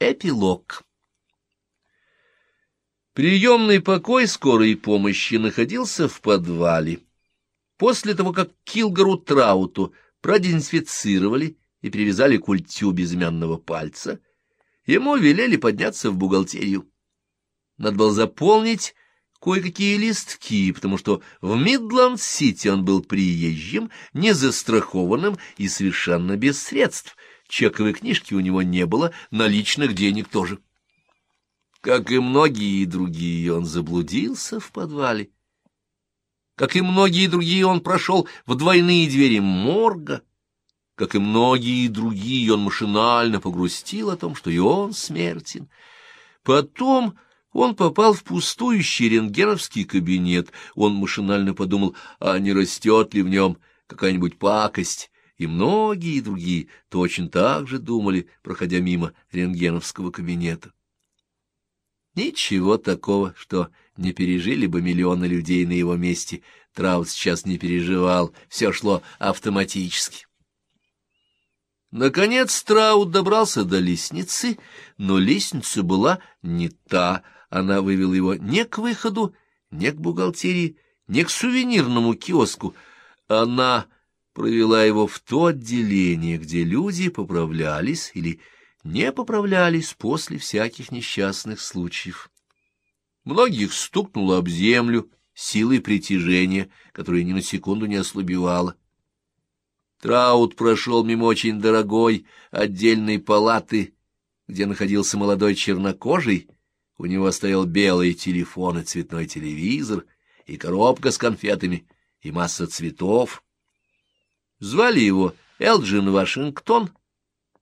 Эпилог. Приемный покой скорой помощи находился в подвале. После того, как Килгору Трауту продезинфицировали и перевязали культю безымянного пальца, ему велели подняться в бухгалтерию. Надо было заполнить кое-какие листки, потому что в Мидланд-Сити он был приезжим, незастрахованным и совершенно без средств. Чековой книжки у него не было, наличных денег тоже. Как и многие другие, он заблудился в подвале. Как и многие другие, он прошел в двойные двери морга. Как и многие другие, он машинально погрустил о том, что и он смертен. Потом он попал в пустующий рентгеновский кабинет. Он машинально подумал, а не растет ли в нем какая-нибудь пакость. И многие другие точно так же думали, проходя мимо рентгеновского кабинета. Ничего такого, что не пережили бы миллионы людей на его месте, Траут сейчас не переживал, все шло автоматически. Наконец Траут добрался до лестницы, но лестница была не та, она вывела его не к выходу, не к бухгалтерии, не к сувенирному киоску. Она провела его в то отделение, где люди поправлялись или не поправлялись после всяких несчастных случаев. Многих стукнуло об землю силой притяжения, которая ни на секунду не ослабевала. Траут прошел мимо очень дорогой отдельной палаты, где находился молодой чернокожий, у него стоял белый телефон и цветной телевизор, и коробка с конфетами, и масса цветов. Звали его Элджин Вашингтон.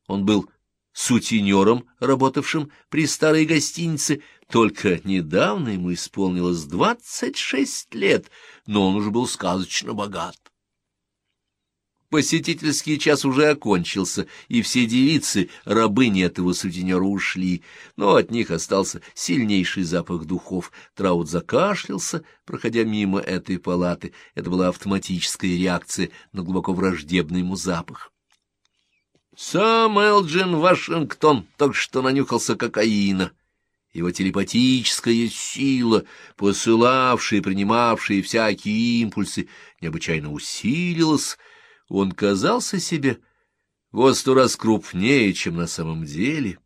Он был сутенером, работавшим при старой гостинице. Только недавно ему исполнилось двадцать шесть лет, но он уже был сказочно богат. Посетительский час уже окончился, и все девицы, рабыни этого сутенера, ушли, но от них остался сильнейший запах духов. Траут закашлялся, проходя мимо этой палаты. Это была автоматическая реакция на глубоко враждебный ему запах. Сам Элджин Вашингтон только что нанюхался кокаина. Его телепатическая сила, посылавшая и принимавшая всякие импульсы, необычайно усилилась, он казался себе во сто раз крупнее, чем на самом деле,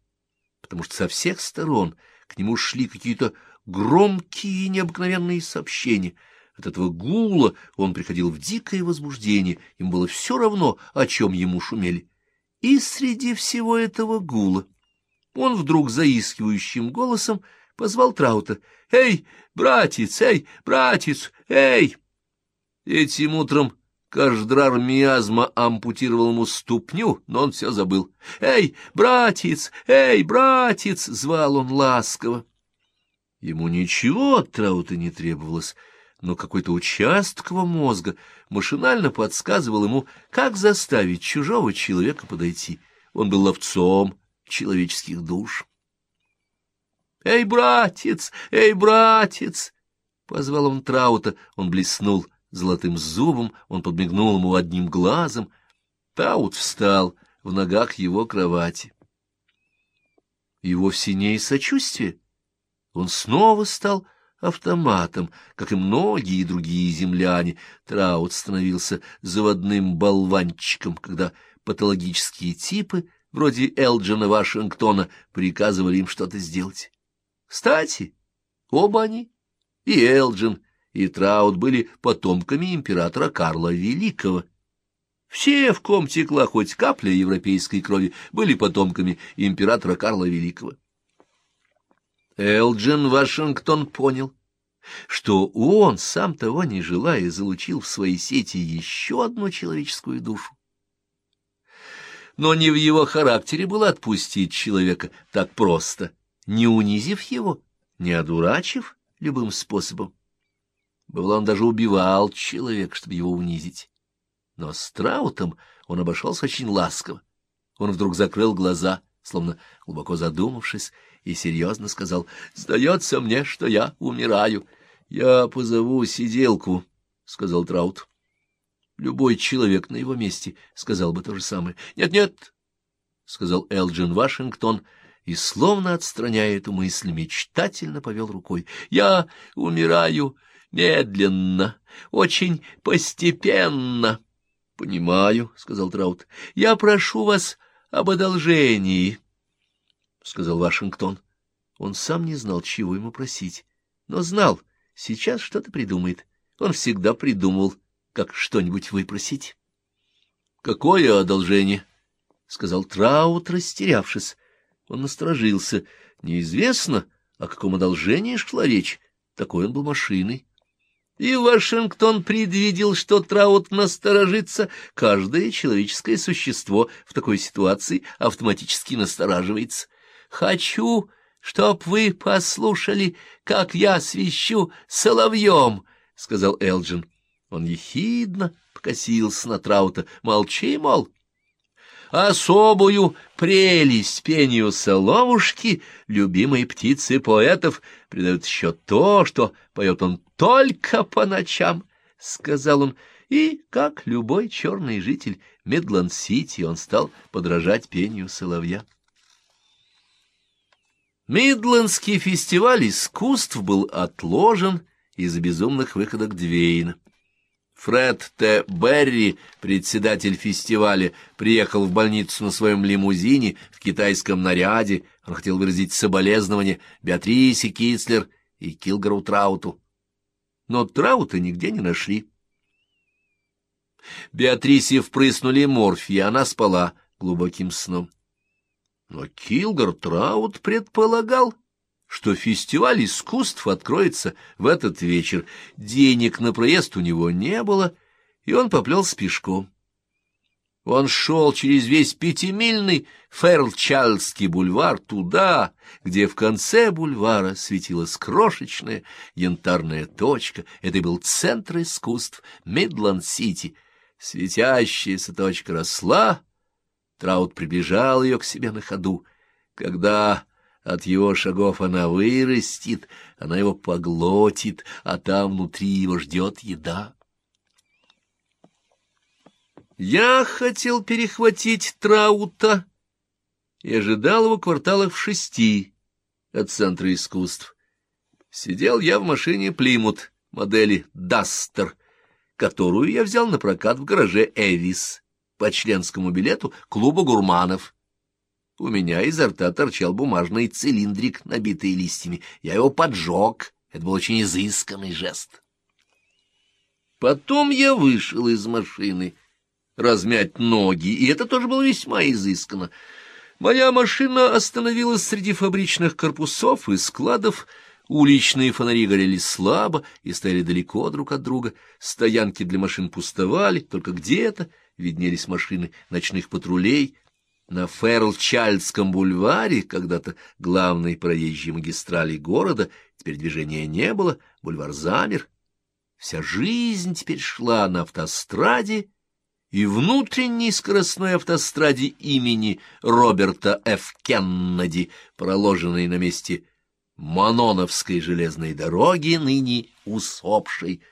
потому что со всех сторон к нему шли какие-то громкие и необыкновенные сообщения. От этого гула он приходил в дикое возбуждение, им было все равно, о чем ему шумели. И среди всего этого гула он вдруг заискивающим голосом позвал Траута. «Эй, братец! Эй, братец! Эй!» Этим утром Каждрар миазма ампутировал ему ступню, но он все забыл. «Эй, братец! Эй, братец!» — звал он ласково. Ему ничего от Траута не требовалось, но какой-то участок его мозга машинально подсказывал ему, как заставить чужого человека подойти. Он был ловцом человеческих душ. «Эй, братец! Эй, братец!» — позвал он Траута. Он блеснул — золотым зубом, он подмигнул ему одним глазом. Таут встал в ногах его кровати. И вовсе не из сочувствия. Он снова стал автоматом, как и многие другие земляне. Траут становился заводным болванчиком, когда патологические типы, вроде Элджина Вашингтона, приказывали им что-то сделать. Кстати, оба они, и Элджин, и Траут были потомками императора Карла Великого. Все, в ком текла хоть капля европейской крови, были потомками императора Карла Великого. Элджин Вашингтон понял, что он, сам того не желая, залучил в свои сети еще одну человеческую душу. Но не в его характере было отпустить человека так просто, не унизив его, не одурачив любым способом. Бывало, он даже убивал человека, чтобы его унизить. Но с Траутом он обошелся очень ласково. Он вдруг закрыл глаза, словно глубоко задумавшись, и серьезно сказал, «Сдается мне, что я умираю. Я позову сиделку», — сказал Траут. Любой человек на его месте сказал бы то же самое. «Нет, — сказал Элджин Вашингтон, и, словно отстраняя эту мысль, мечтательно повел рукой. «Я умираю медленно, очень постепенно». «Понимаю», — сказал Траут. «Я прошу вас об одолжении», — сказал Вашингтон. Он сам не знал, чего ему просить, но знал, сейчас что-то придумает. Он всегда придумывал, как что-нибудь выпросить. — Какое одолжение? — сказал Траут, растерявшись. Он насторожился. Неизвестно, о каком одолжении шла речь. Такой он был машиной. И Вашингтон предвидел, что Траут насторожится. Каждое человеческое существо в такой ситуации автоматически настораживается. «Хочу, чтоб вы послушали, как я свищу соловьем», — сказал Элджин. Он ехидно покосился на Траута. «Молчи, мол». Особую прелесть пению соловушки, любимой птицы поэтов, придает еще то, что поет он только по ночам, — сказал он, и, как любой черный житель Мидланд-Сити, он стал подражать пению соловья. Мидландский фестиваль искусств был отложен из-за безумных выходок Двейна. Фред Т. Берри, председатель фестиваля, приехал в больницу на своем лимузине в китайском наряде. Он хотел выразить соболезнования Беатрисе Китцлер и Килгару Трауту. Но Траута нигде не нашли. Беатрисе впрыснули морфий, она спала глубоким сном. Но Килгор Траут предполагал, что фестиваль искусств откроется в этот вечер. Денег на проезд у него не было, и он поплелся пешком. Он шел через весь пятимильный Фэрчайлдский бульвар туда, где в конце бульвара светилась крошечная янтарная точка. Это был центр искусств Мидланд-Сити. Светящаяся точка росла, Траут приближал ее к себе на ходу. Когда от его шагов она вырастет, она его поглотит, а там внутри его ждет еда. Я хотел перехватить Траута и ожидал его кварталах в шести от Центра искусств. Сидел я в машине Плимут модели «Дастер», которую я взял на прокат в гараже «Эвис» по членскому билету клуба гурманов. У меня изо рта торчал бумажный цилиндрик, набитый листьями. Я его поджег. Это был очень изысканный жест. Потом я вышел из машины размять ноги, и это тоже было весьма изысканно. Моя машина остановилась среди фабричных корпусов и складов, уличные фонари горели слабо и стояли далеко друг от друга, стоянки для машин пустовали, только где-то виднелись машины ночных патрулей, на Ферлчальдском бульваре, когда-то главной проезжей магистрали города, теперь движения не было, бульвар замер. Вся жизнь теперь шла на автостраде, и внутренней скоростной автостраде имени Роберта Ф. Кеннеди, проложенной на месте Маноновской железной дороги, ныне усопшей.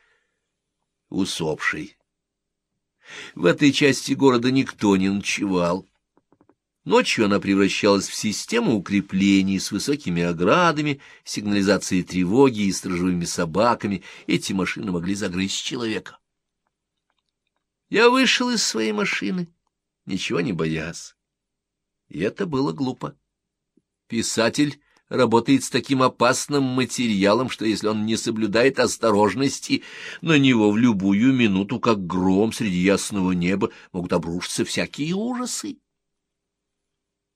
Усопшей. В этой части города никто не ночевал. Ночью она превращалась в систему укреплений с высокими оградами, сигнализацией тревоги и стражевыми собаками. Эти машины могли загрызть человека. Я вышел из своей машины, ничего не боясь. И это было глупо. Писатель работает с таким опасным материалом, что если он не соблюдает осторожности, на него в любую минуту, как гром среди ясного неба, могут обрушиться всякие ужасы.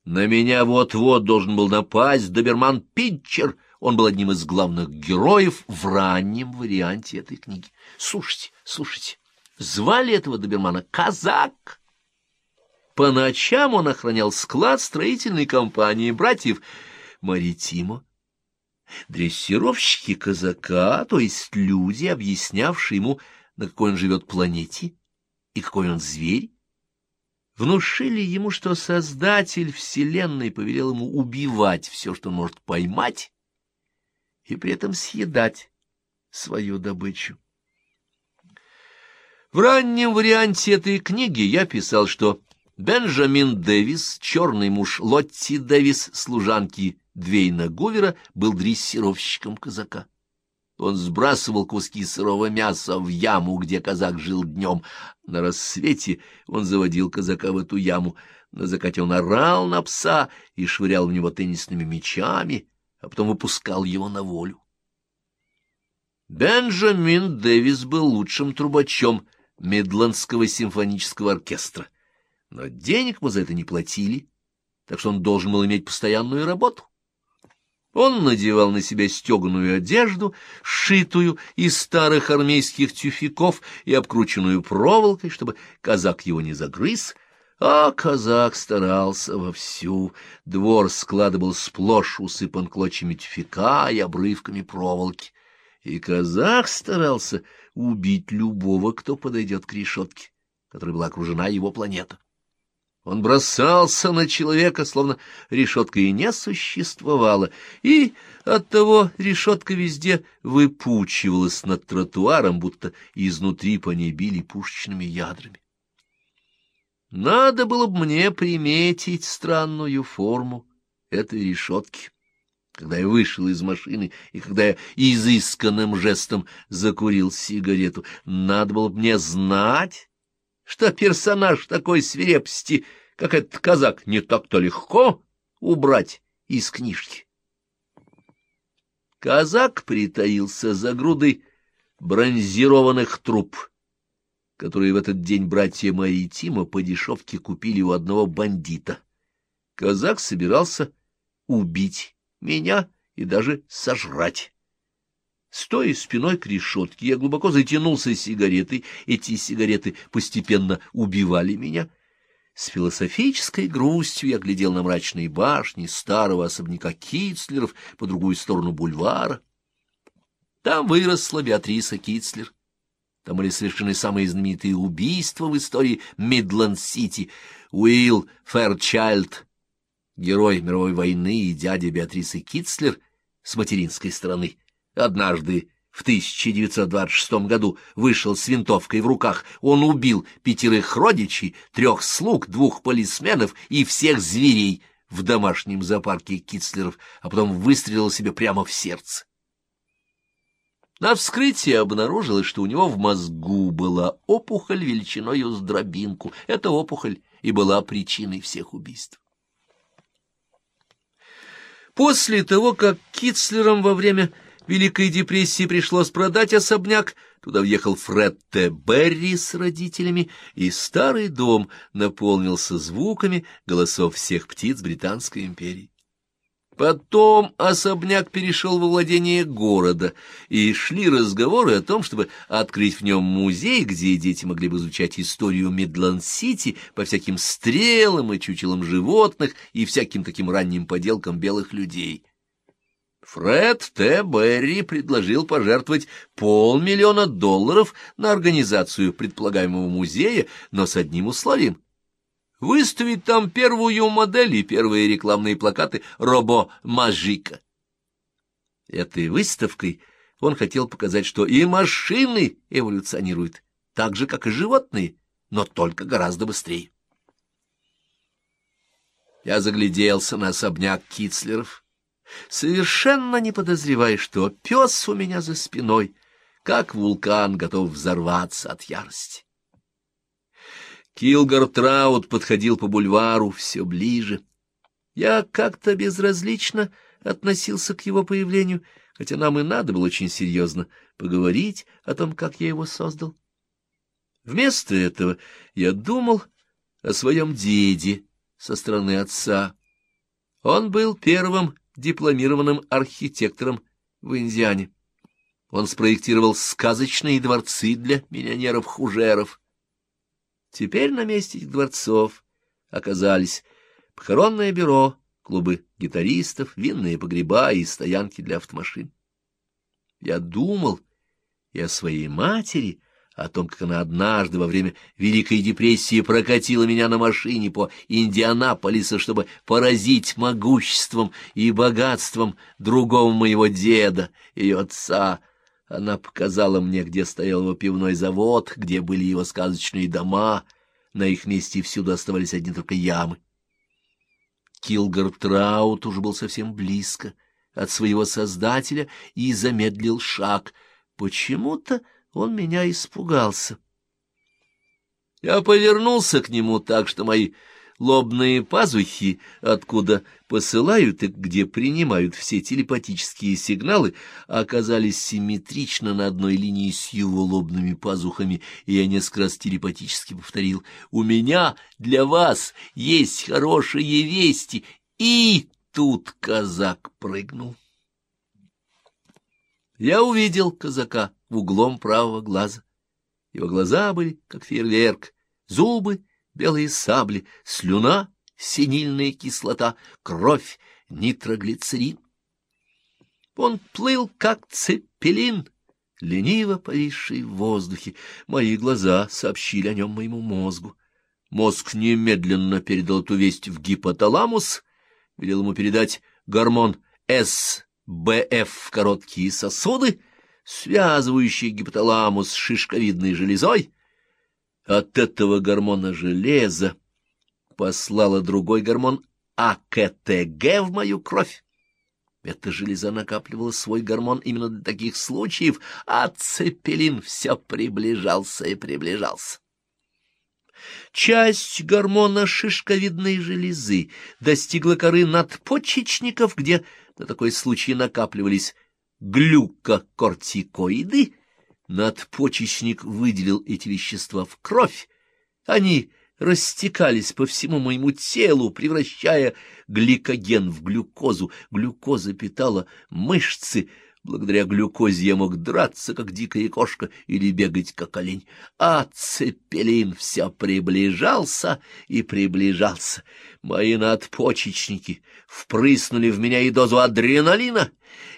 На меня вот-вот должен был напасть доберман Питчер. Он был одним из главных героев в раннем варианте этой книги. Слушайте, слушайте, звали этого добермана Казак. По ночам он охранял склад строительной компании братьев Маритимо. Дрессировщики казака, то есть люди, объяснявшие ему, на какой он живет планете и какой он зверь, внушили ему, что Создатель Вселенной повелел ему убивать все, что может поймать, и при этом съедать свою добычу. В раннем варианте этой книги я писал, что Бенджамин Дэвис, черный муж Лотти Дэвис, служанки Двейна Гувера, был дрессировщиком казака. Он сбрасывал куски сырого мяса в яму, где казак жил днем. На рассвете он заводил казака в эту яму. На закате он орал на пса и швырял в него теннисными мячами, а потом выпускал его на волю. Бенджамин Дэвис был лучшим трубачом Медландского симфонического оркестра, но денег мы за это не платили, так что он должен был иметь постоянную работу. Он надевал на себя стеганую одежду, сшитую из старых армейских тюфяков и обкрученную проволокой, чтобы казак его не загрыз, а казак старался вовсю. Двор склада был сплошь усыпан клочьями тюфяка и обрывками проволоки. И казак старался убить любого, кто подойдет к решетке, которой была окружена его планета. Он бросался на человека, словно решетка и не существовала, и оттого решетка везде выпучивалась над тротуаром, будто изнутри по ней били пушечными ядрами. Надо было бы мне приметить странную форму этой решетки. Когда я вышел из машины и когда я изысканным жестом закурил сигарету, надо было бы мне знать, что персонаж такой свирепости, как этот казак, не так-то легко убрать из книжки. Казак притаился за грудой бронзированных труб, которые в этот день братья мои и Тима по дешевке купили у одного бандита. Казак собирался убить меня и даже сожрать. Стоя спиной к решетке, я глубоко затянулся сигаретой. Эти сигареты постепенно убивали меня. С философической грустью я глядел на мрачные башни старого особняка Китцлеров по другую сторону бульвара. Там выросла Беатриса Кидслер. Там были совершены самые знаменитые убийства в истории Мидланд-Сити. Уилл Фэрчайлд, герой мировой войны и дядя Беатрисы Кидслер с материнской стороны — Однажды в 1926 году вышел с винтовкой в руках. Он убил пятерых родичей, трех слуг, двух полисменов и всех зверей в домашнем зоопарке Кидслеров, а потом выстрелил себе прямо в сердце. На вскрытии обнаружилось, что у него в мозгу была опухоль величиною с дробинку. Эта опухоль и была причиной всех убийств. После того, как Китцлером во время Великой депрессии пришлось продать особняк, туда въехал Фред Т. Берри с родителями, и старый дом наполнился звуками голосов всех птиц Британской империи. Потом особняк перешел во владение города, и шли разговоры о том, чтобы открыть в нем музей, где дети могли бы изучать историю Мидланд-Сити по всяким стрелам и чучелам животных и всяким таким ранним поделкам белых людей. Фред Т. Берри предложил пожертвовать полмиллиона долларов на организацию предполагаемого музея, но с одним условием — выставить там первую модель и первые рекламные плакаты робо-мажика. Этой выставкой он хотел показать, что и машины эволюционируют, так же, как и животные, но только гораздо быстрее. Я загляделся на особняк Китцлеров совершенно не подозревая, что пес у меня за спиной, как вулкан, готов взорваться от ярости. Килгар Траут подходил по бульвару все ближе. Я как-то безразлично относился к его появлению, хотя нам и надо было очень серьезно поговорить о том, как я его создал. Вместо этого я думал о своем деде со стороны отца. Он был первым дипломированным архитектором в Индиане. Он спроектировал сказочные дворцы для миллионеров-хужеров. Теперь на месте этих дворцов оказались похоронное бюро, клубы гитаристов, винные погреба и стоянки для автомашин. Я думал и о своей матери, о том, как она однажды во время Великой депрессии прокатила меня на машине по Индианаполису, чтобы поразить могуществом и богатством другого моего деда, ее отца. Она показала мне, где стоял его пивной завод, где были его сказочные дома. На их месте всюду оставались одни только ямы. Килгар Траут уже был совсем близко от своего создателя и замедлил шаг. Почему-то он меня испугался. Я повернулся к нему так, что мои лобные пазухи, откуда посылают и где принимают все телепатические сигналы, оказались симметрично на одной линии с его лобными пазухами, и я несколько раз телепатически повторил «У меня для вас есть хорошие вести!» И тут казак прыгнул. Я увидел казака углом правого глаза. Его глаза были, как фейерверк, зубы белые сабли, слюна, синильная кислота, кровь, нитроглицерин. Он плыл, как цепелин, лениво повисший в воздухе. Мои глаза сообщили о нем моему мозгу. Мозг немедленно передал эту весть в гипоталамус, велел ему передать гормон СБФ в короткие сосуды, связывающий гипоталамус с шишковидной железой, от этого гормона железа послала другой гормон АКТГ в мою кровь. Эта железа накапливала свой гормон именно для таких случаев, а цепелин все приближался и приближался. Часть гормона шишковидной железы достигла коры надпочечников, где на такой случай накапливались глюкокортикоиды, Надпочечник выделил эти вещества в кровь. Они растекались по всему моему телу, превращая гликоген в глюкозу. Глюкоза питала мышцы. Благодаря глюкозе я мог драться, как дикая кошка, или бегать, как олень. А цепелин все приближался и приближался. Мои надпочечники впрыснули в меня и дозу адреналина.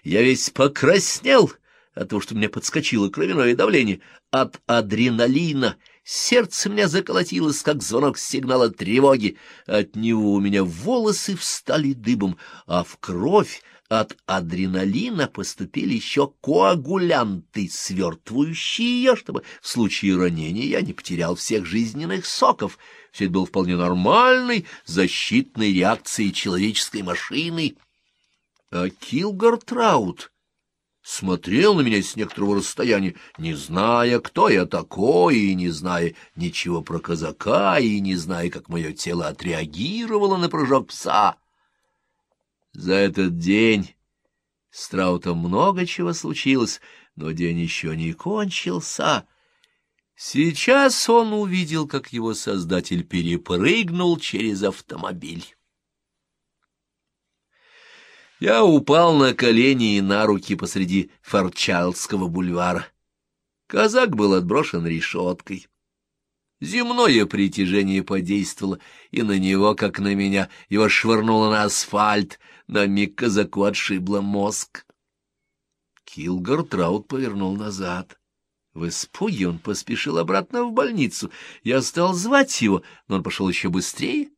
Я весь покраснел — от того, что меня подскочило кровяное давление, от адреналина. Сердце меня заколотилось, как звонок сигнала тревоги. От него у меня волосы встали дыбом, а в кровь от адреналина поступили еще коагулянты, свертывающие ее, чтобы в случае ранения я не потерял всех жизненных соков. Все это было вполне нормальной защитной реакцией человеческой машины. А Килгар Траут смотрел на меня с некоторого расстояния, не зная, кто я такой, и не зная ничего про казака, и не зная, как мое тело отреагировало на прыжок пса. За этот день с Траутом много чего случилось, но день еще не кончился. Сейчас он увидел, как его создатель перепрыгнул через автомобиль. Я упал на колени и на руки посреди Форчайлдского бульвара. Казак был отброшен решеткой. Земное притяжение подействовало и на него, как на меня. Его швырнуло на асфальт, на миг казаку отшибло мозг. Килгар Траут повернул назад. В испуге он поспешил обратно в больницу. Я стал звать его, но он пошел еще быстрее.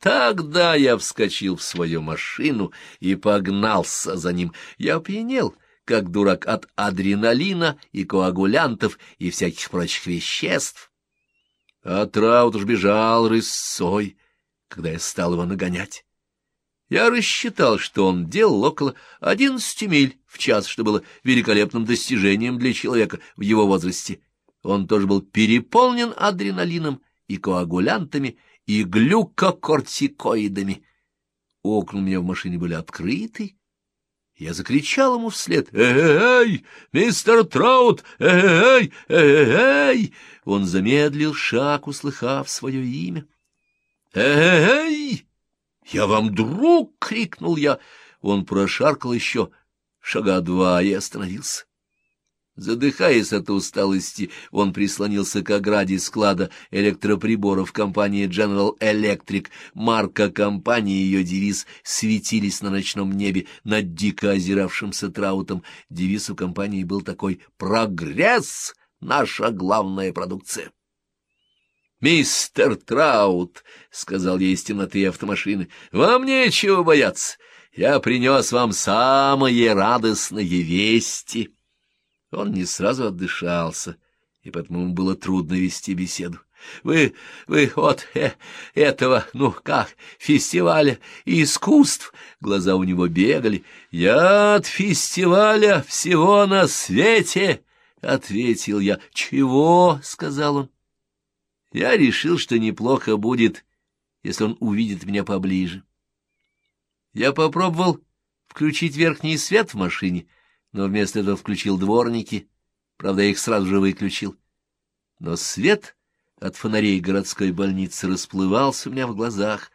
Тогда я вскочил в свою машину и погнался за ним. Я опьянел, как дурак от адреналина и коагулянтов и всяких прочих веществ. А Траут уж бежал рысцой, когда я стал его нагонять. Я рассчитал, что он делал около одиннадцати миль в час, что было великолепным достижением для человека в его возрасте. Он тоже был переполнен адреналином и коагулянтами, и глюкокортикоидами. Окна у меня в машине были открыты. Я закричал ему вслед «Эй, мистер Траут! Эй, эй!» Он замедлил шаг, услыхав свое имя. «Эй! Я вам друг!» — крикнул я. Он прошаркал еще шага два и остановился. Задыхаясь от усталости, он прислонился к ограде склада электроприборов компании General Electric. Марка компании и ее девиз светились на ночном небе над дико озиравшимся траутом. Девиз у компании был такой «Прогресс! Наша главная продукция!» «Мистер Траут», — сказал я из темноты автомашины, — «вам нечего бояться. Я принес вам самые радостные вести». Он не сразу отдышался, и поэтому ему было трудно вести беседу. Вы, вы от э, этого, ну как, фестиваля искусств. Глаза у него бегали. Я от фестиваля всего на свете, — ответил я. Чего? — сказал он. Я решил, что неплохо будет, если он увидит меня поближе. Я попробовал включить верхний свет в машине, но вместо этого включил дворники. Правда, я их сразу же выключил. Но свет от фонарей городской больницы расплывался у меня в глазах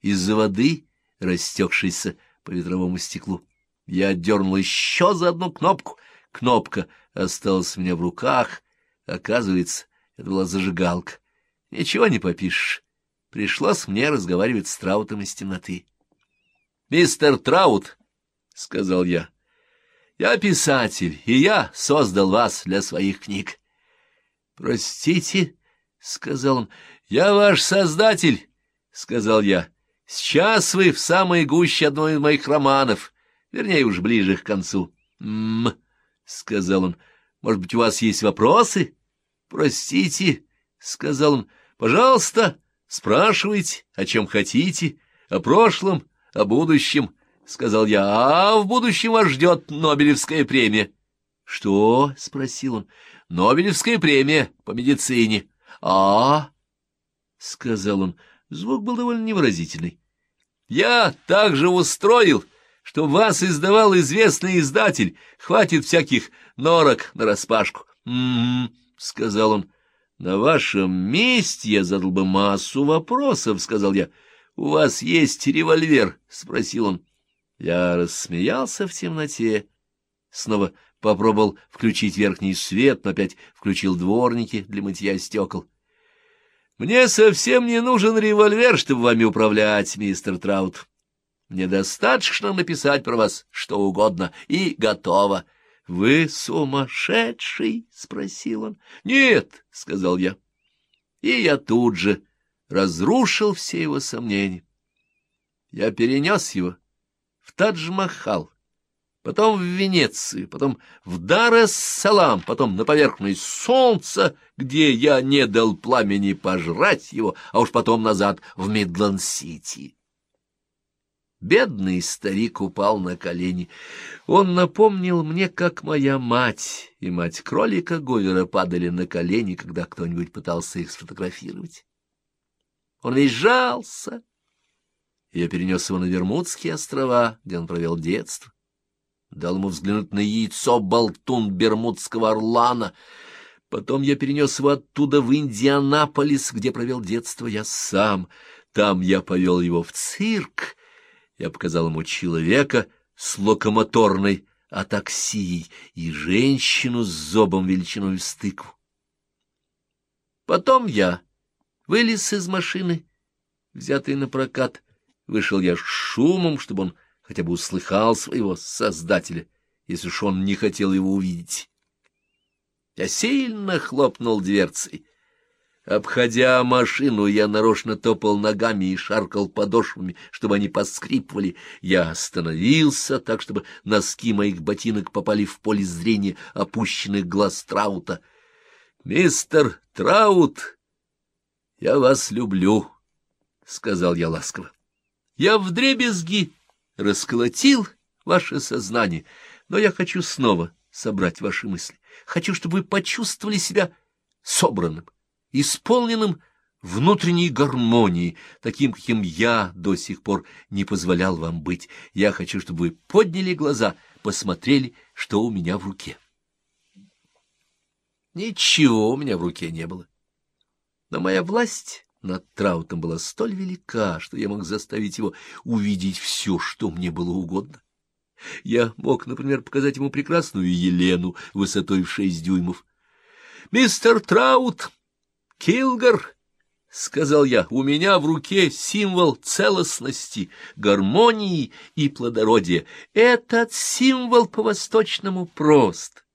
из-за воды, растекшейся по ветровому стеклу. Я отдернул еще за одну кнопку. Кнопка осталась у меня в руках. Оказывается, это была зажигалка. Ничего не попишешь. Пришлось мне разговаривать с Траутом из темноты. — Мистер Траут, — сказал я, — я писатель, и я создал вас для своих книг. — Простите, — сказал он. — Я ваш создатель, — сказал я. — Сейчас вы в самой гуще одной из моих романов, вернее, уж ближе к концу. «М-м», — сказал он. — Может быть, у вас есть вопросы? — Простите, — сказал он. — Пожалуйста, спрашивайте, о чем хотите, о прошлом, о будущем, — сказал я. — А в будущем вас ждет Нобелевская премия. — Что? — спросил он. — Нобелевская премия по медицине. — а, — сказал он, звук был довольно невыразительный. — Я также устроил, что вас издавал известный издатель, хватит всяких норок нараспашку. «М-м-м», — сказал он, — на вашем месте я задал бы массу вопросов, — сказал я. — У вас есть револьвер? — спросил он. Я рассмеялся в темноте. Снова попробовал включить верхний свет, но опять включил дворники для мытья стекол. Мне совсем не нужен револьвер, чтобы вами управлять, мистер Траут. Мне достаточно написать про вас что угодно, и готово. — Вы сумасшедший? — спросил он. — Нет, — сказал я. И я тут же разрушил все его сомнения. Я перенес его в Тадж-Махал, потом в Венецию, потом в Дар-эс-Салам, потом на поверхность солнца, где я не дал пламени пожрать его, а уж потом назад в Мидланд-Сити. Бедный старик упал на колени. Он напомнил мне, как моя мать и мать кролика Говера падали на колени, когда кто-нибудь пытался их сфотографировать. Он весь. Я перенес его на Вермудские острова, где он провел детство дал ему взглянуть на яйцо болтун бермудского орлана. Потом я перенес его оттуда в Индианаполис, где провел детство я сам. Там я повел его в цирк. Я показал ему человека с локомоторной атаксией и женщину с зобом величиной в стыкву. Потом я вылез из машины, взятый на прокат, вышел я шумом, чтобы он хотя бы услыхал своего создателя, если уж он не хотел его увидеть. Я сильно хлопнул дверцей. Обходя машину, я нарочно топал ногами и шаркал подошвами, чтобы они поскрипывали. Я остановился так, чтобы носки моих ботинок попали в поле зрения опущенных глаз Траута. — Мистер Траут, я вас люблю, — сказал я ласково. — Я вдребезги расколотил ваше сознание, но я хочу снова собрать ваши мысли. Хочу, чтобы вы почувствовали себя собранным, исполненным внутренней гармонии, таким, каким я до сих пор не позволял вам быть. Я хочу, чтобы вы подняли глаза, посмотрели, что у меня в руке. Ничего у меня в руке не было. Но моя власть над Траутом была столь велика, что я мог заставить его увидеть все, что мне было угодно. Я мог, например, показать ему прекрасную Елену высотой в шесть дюймов. — Мистер Траут, Килгар, — сказал я, — у меня в руке символ целостности, гармонии и плодородия. Этот символ по-восточному прост.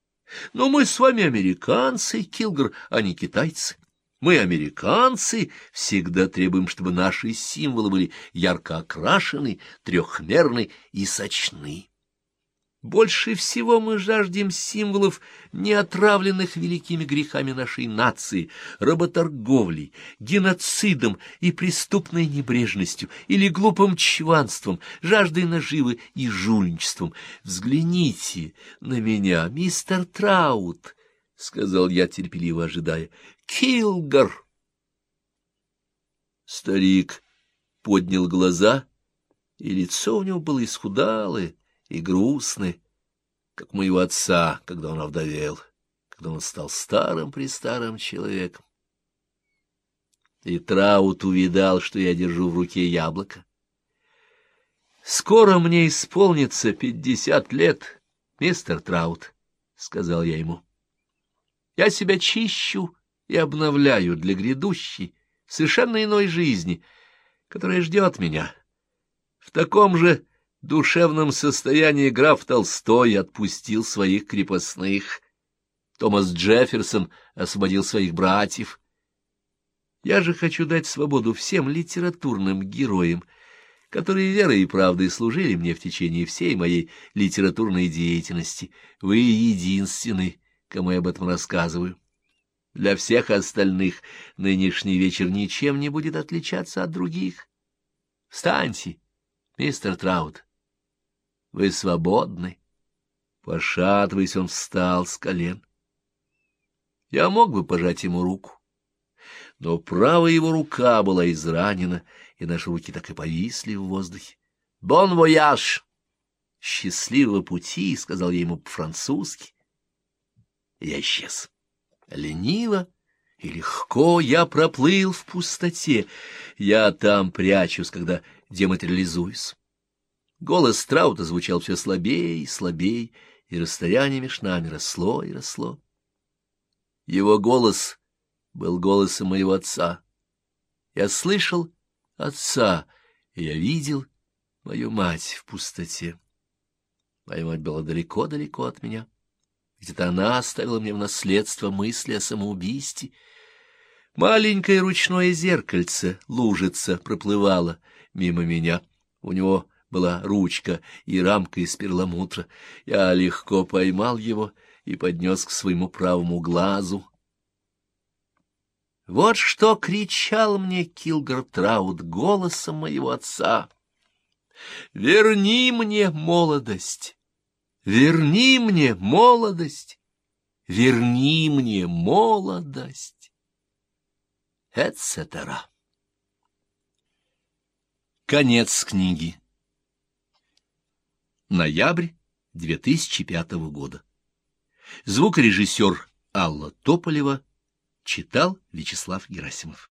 Но мы с вами американцы, Килгар, а не китайцы. Мы, американцы, всегда требуем, чтобы наши символы были ярко окрашены, трехмерны и сочны. Больше всего мы жаждем символов, не отравленных великими грехами нашей нации, работорговлей, геноцидом и преступной небрежностью или глупым чванством, жаждой наживы и жульничеством. Взгляните на меня, мистер Траут, — сказал я, терпеливо ожидая. — Килгар! Старик поднял глаза, и лицо у него было исхудалое, и грустны, как моего отца, когда он овдовел, когда он стал старым-престарым человеком. И Траут увидал, что я держу в руке яблоко. «Скоро мне исполнится пятьдесят лет, мистер Траут», — сказал я ему. «Я себя чищу и обновляю для грядущей, совершенно иной жизни, которая ждет меня. В таком же душевном состоянии граф Толстой отпустил своих крепостных. Томас Джефферсон освободил своих братьев. Я же хочу дать свободу всем литературным героям, которые верой и правдой служили мне в течение всей моей литературной деятельности. Вы единственный, кому я об этом рассказываю. Для всех остальных нынешний вечер ничем не будет отличаться от других. Встаньте, мистер Траут. Вы свободны. Пошатываясь, он встал с колен. Я мог бы пожать ему руку, но правая его рука была изранена, и наши руки так и повисли в воздухе. «Бон вояж!» «Счастливого пути!» — сказал я ему по-французски. Я исчез. Лениво и легко я проплыл в пустоте. Я там прячусь, когда дематериализуюсь. Голос Траута звучал все слабее и слабее, и расстояние между нами росло и росло. Его голос был голосом моего отца. Я слышал отца, и я видел мою мать в пустоте. Моя мать была далеко-далеко от меня, это она оставила мне в наследство мысли о самоубийстве. Маленькое ручное зеркальце, лужица, проплывало мимо меня. У него была ручка и рамка из перламутра. Я легко поймал его и поднес к своему правому глазу. Вот что кричал мне Килгар Траут голосом моего отца. «Верни мне молодость! Верни мне молодость! Верни мне молодость!» Эцетера. Конец книги. Ноябрь 2005 года. Звукорежиссер Алла Тополева читал Вячеслав Герасимов.